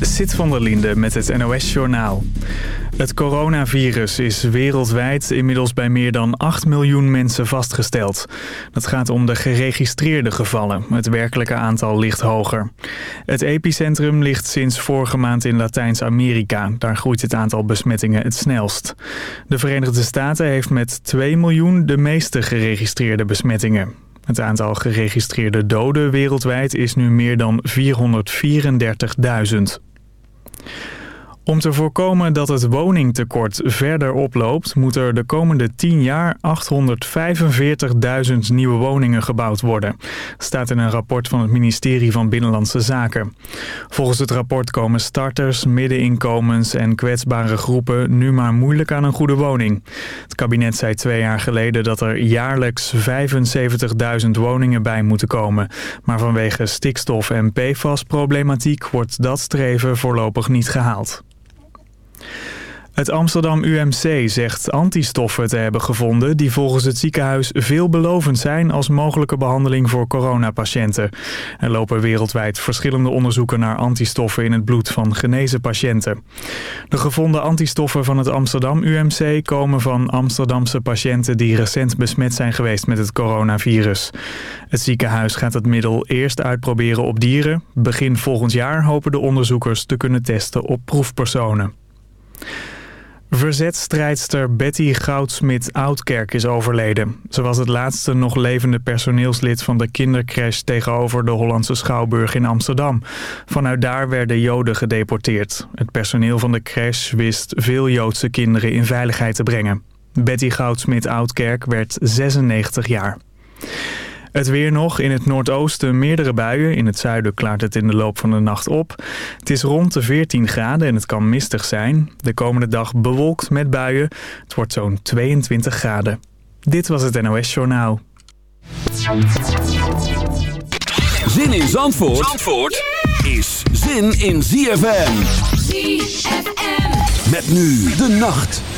Sit van der Linde met het NOS-journaal. Het coronavirus is wereldwijd inmiddels bij meer dan 8 miljoen mensen vastgesteld. Dat gaat om de geregistreerde gevallen. Het werkelijke aantal ligt hoger. Het epicentrum ligt sinds vorige maand in Latijns-Amerika. Daar groeit het aantal besmettingen het snelst. De Verenigde Staten heeft met 2 miljoen de meeste geregistreerde besmettingen. Het aantal geregistreerde doden wereldwijd is nu meer dan 434.000. Om te voorkomen dat het woningtekort verder oploopt... moet er de komende 10 jaar 845.000 nieuwe woningen gebouwd worden. staat in een rapport van het ministerie van Binnenlandse Zaken. Volgens het rapport komen starters, middeninkomens en kwetsbare groepen... nu maar moeilijk aan een goede woning. Het kabinet zei twee jaar geleden dat er jaarlijks 75.000 woningen bij moeten komen. Maar vanwege stikstof- en PFAS-problematiek wordt dat streven voorlopig niet gehaald. Het Amsterdam UMC zegt antistoffen te hebben gevonden... die volgens het ziekenhuis veelbelovend zijn als mogelijke behandeling voor coronapatiënten. Er lopen wereldwijd verschillende onderzoeken naar antistoffen in het bloed van genezen patiënten. De gevonden antistoffen van het Amsterdam UMC komen van Amsterdamse patiënten... die recent besmet zijn geweest met het coronavirus. Het ziekenhuis gaat het middel eerst uitproberen op dieren. Begin volgend jaar hopen de onderzoekers te kunnen testen op proefpersonen. Verzetstrijdster Betty Goudsmit-Oudkerk is overleden. Ze was het laatste nog levende personeelslid van de kindercrash tegenover de Hollandse Schouwburg in Amsterdam. Vanuit daar werden Joden gedeporteerd. Het personeel van de crash wist veel Joodse kinderen in veiligheid te brengen. Betty Goudsmit-Oudkerk werd 96 jaar. Het weer nog. In het noordoosten meerdere buien. In het zuiden klaart het in de loop van de nacht op. Het is rond de 14 graden en het kan mistig zijn. De komende dag bewolkt met buien. Het wordt zo'n 22 graden. Dit was het NOS Journaal. Zin in Zandvoort, Zandvoort is zin in ZFM. ZFM. Met nu de nacht.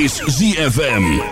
Is ZFM.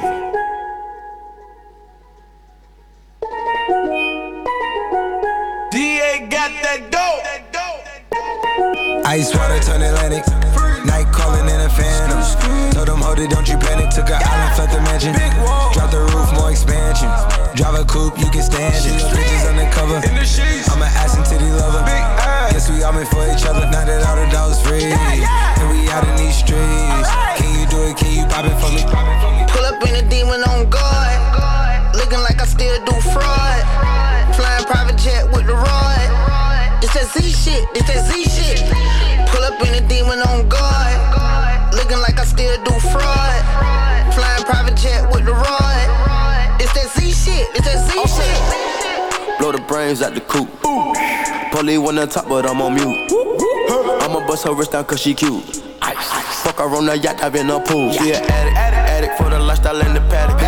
Top, but I'm on mute. I'ma bust her wrist down cause she cute. Fuck her on the yacht, I've been a pool. She an addict, addict for the lifestyle in the paddock.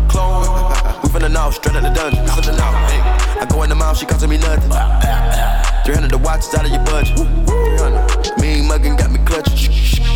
Clone, we finna know, straight out the dungeon. I go in the mouth, she costing me nothing. 300 the watch out of your budget. 300. Mean muggin' got me clutching.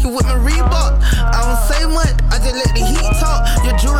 Dicky with my Reebok. I don't say much, I just let the heat talk. Your jewelry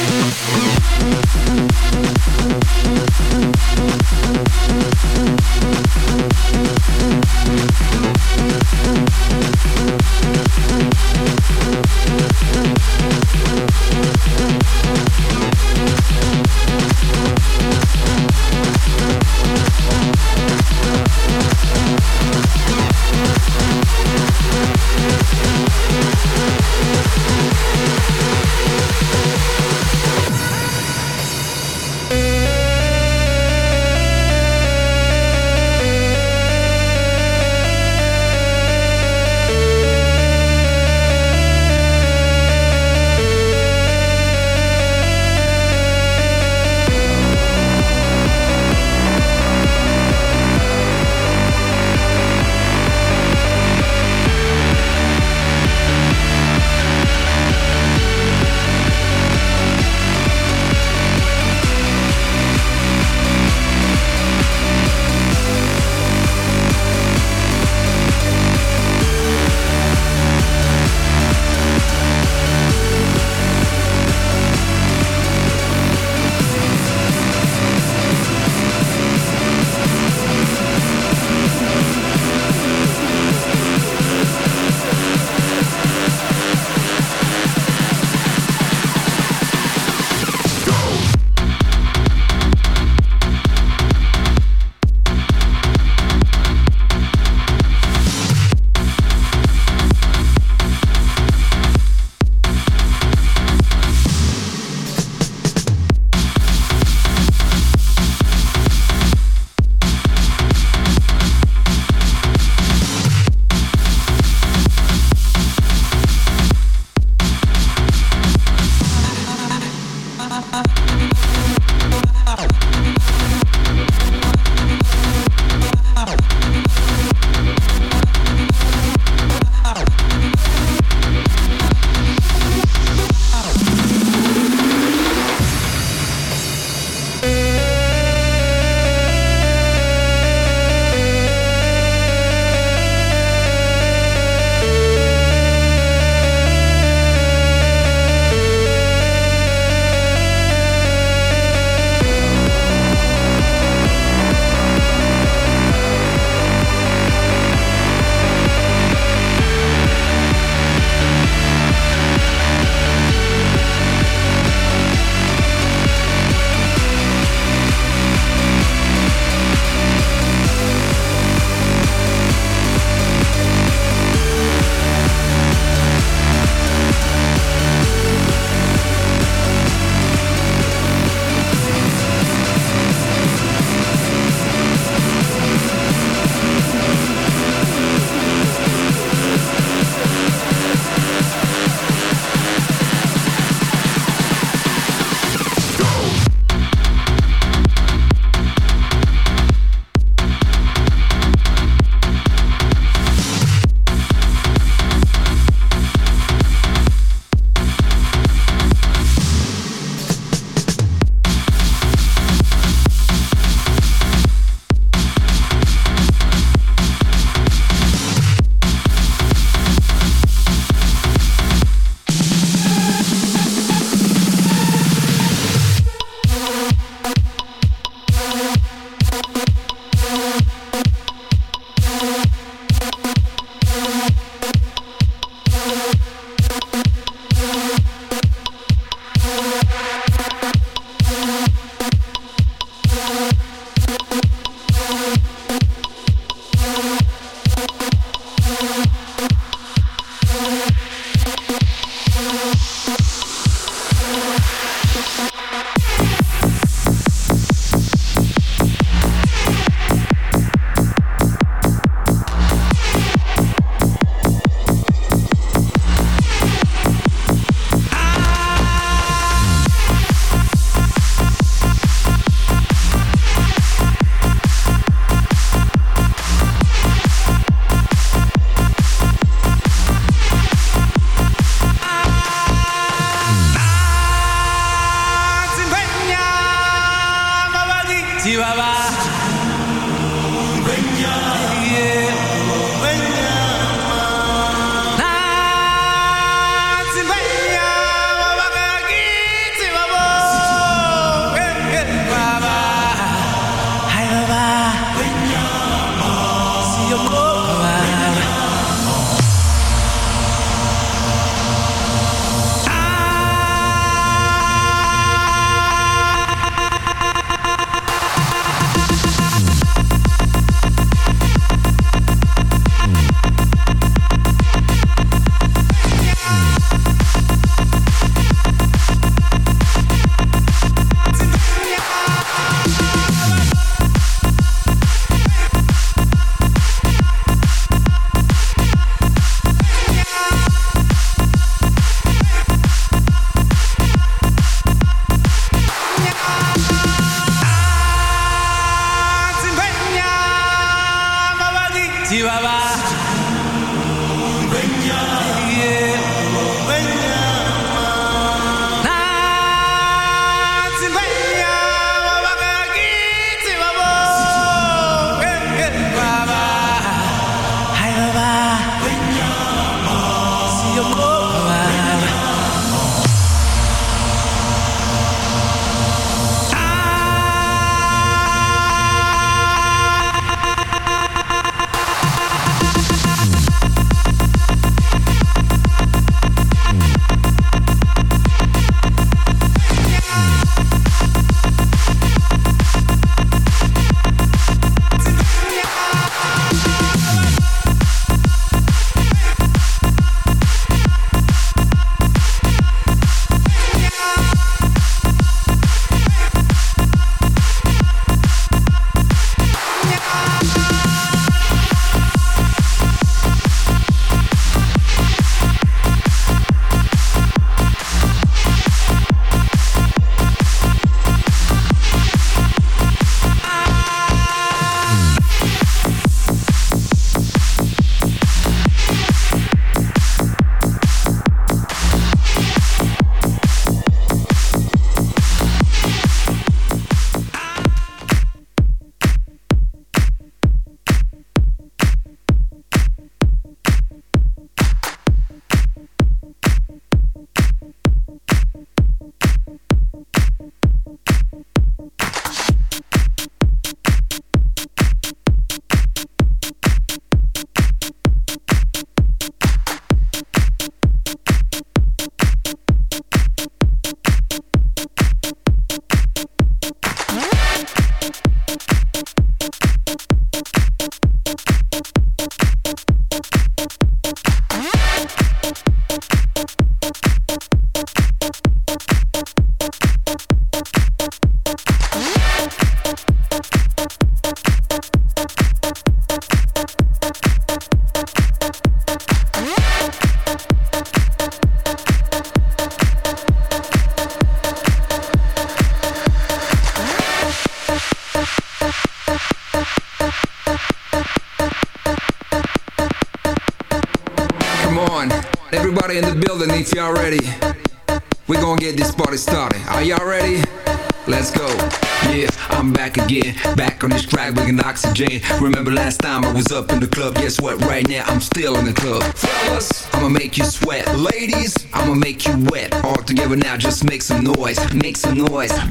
Thank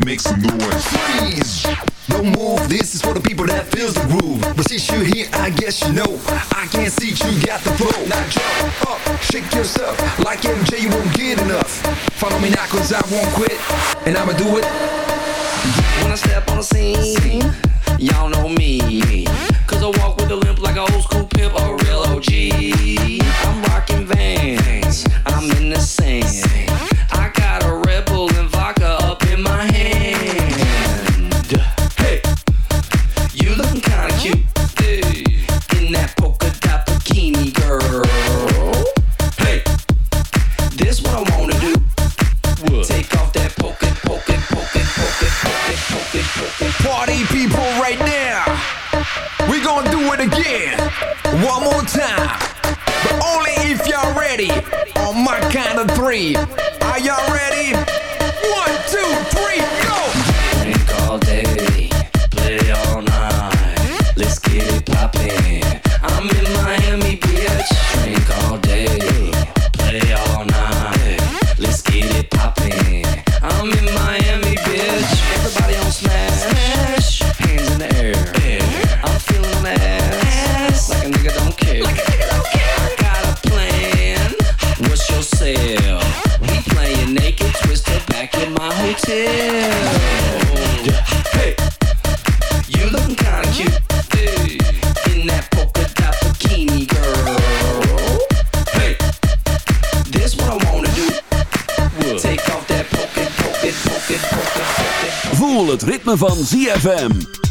make some noise. Freeze, don't move. This is for the people that feels the groove. But since you're here, I guess you know. I can't see you got the flow. Now jump up, shake yourself like MJ. You won't get enough. Follow me now, cause I won't quit, and I'ma do it. number three. van ZFM.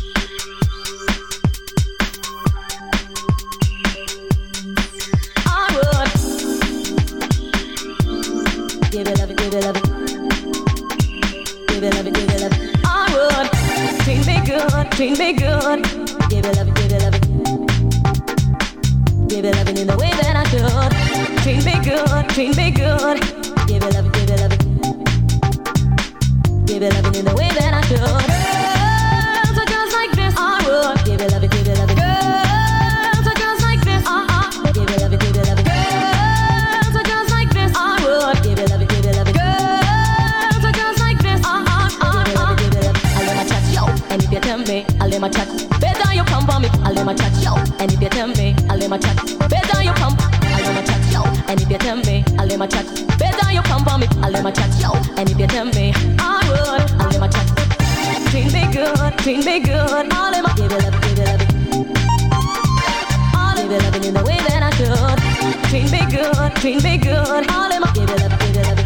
them my chat. Better you come for me, all them my chat. Yo, and if you tell me, all them my chat. Better you pump, all them my chat. Yo, and if you tell me, all them my chat. Better you come for me, all them my chat. Yo, and if you tell me, I would, all them my chat. Treat me good, treat me good, all them my give it up, give it up. All them a give it up in the way that I should. Treat me good, treat me good, all them my give it up, give it up.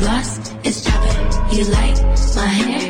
Gloss is dropping. You like my hair?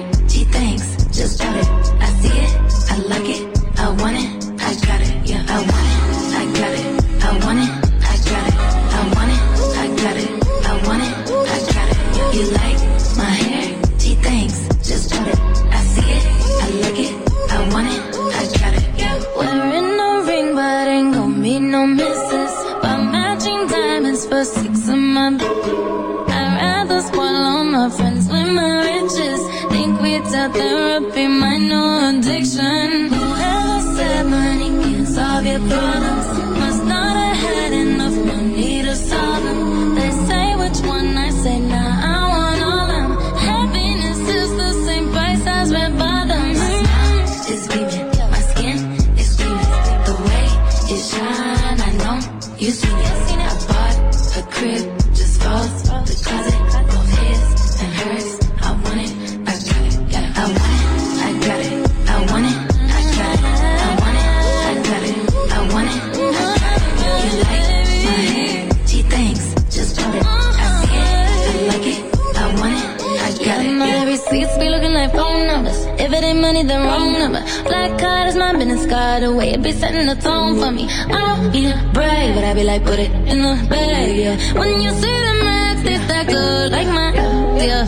My be looking like phone numbers. If it ain't money, then wrong number. Black card is my business card away. It be setting the tone for me. I don't a brave, but I be like, put it in the bag, yeah. When you see the max, they stack good like my, yeah.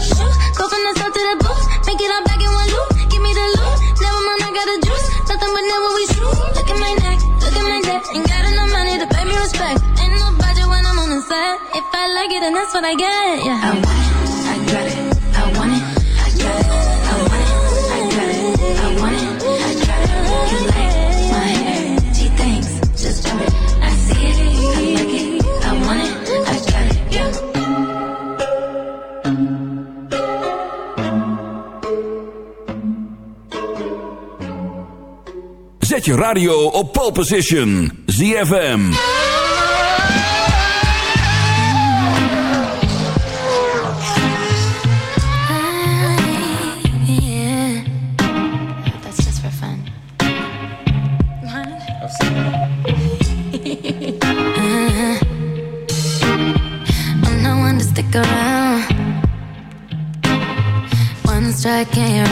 Go from the south to the booth. Make it all back in one loop. Give me the loot. Never mind, I got the juice. Nothing but never we shoot. Look at my neck, look at my neck. Ain't got enough money to pay me respect. Ain't no budget when I'm on the set. If I like it, then that's what I get, yeah. I want it, I got it, Zet je radio op pole position. ZFM. Around. One strike and.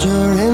soldier in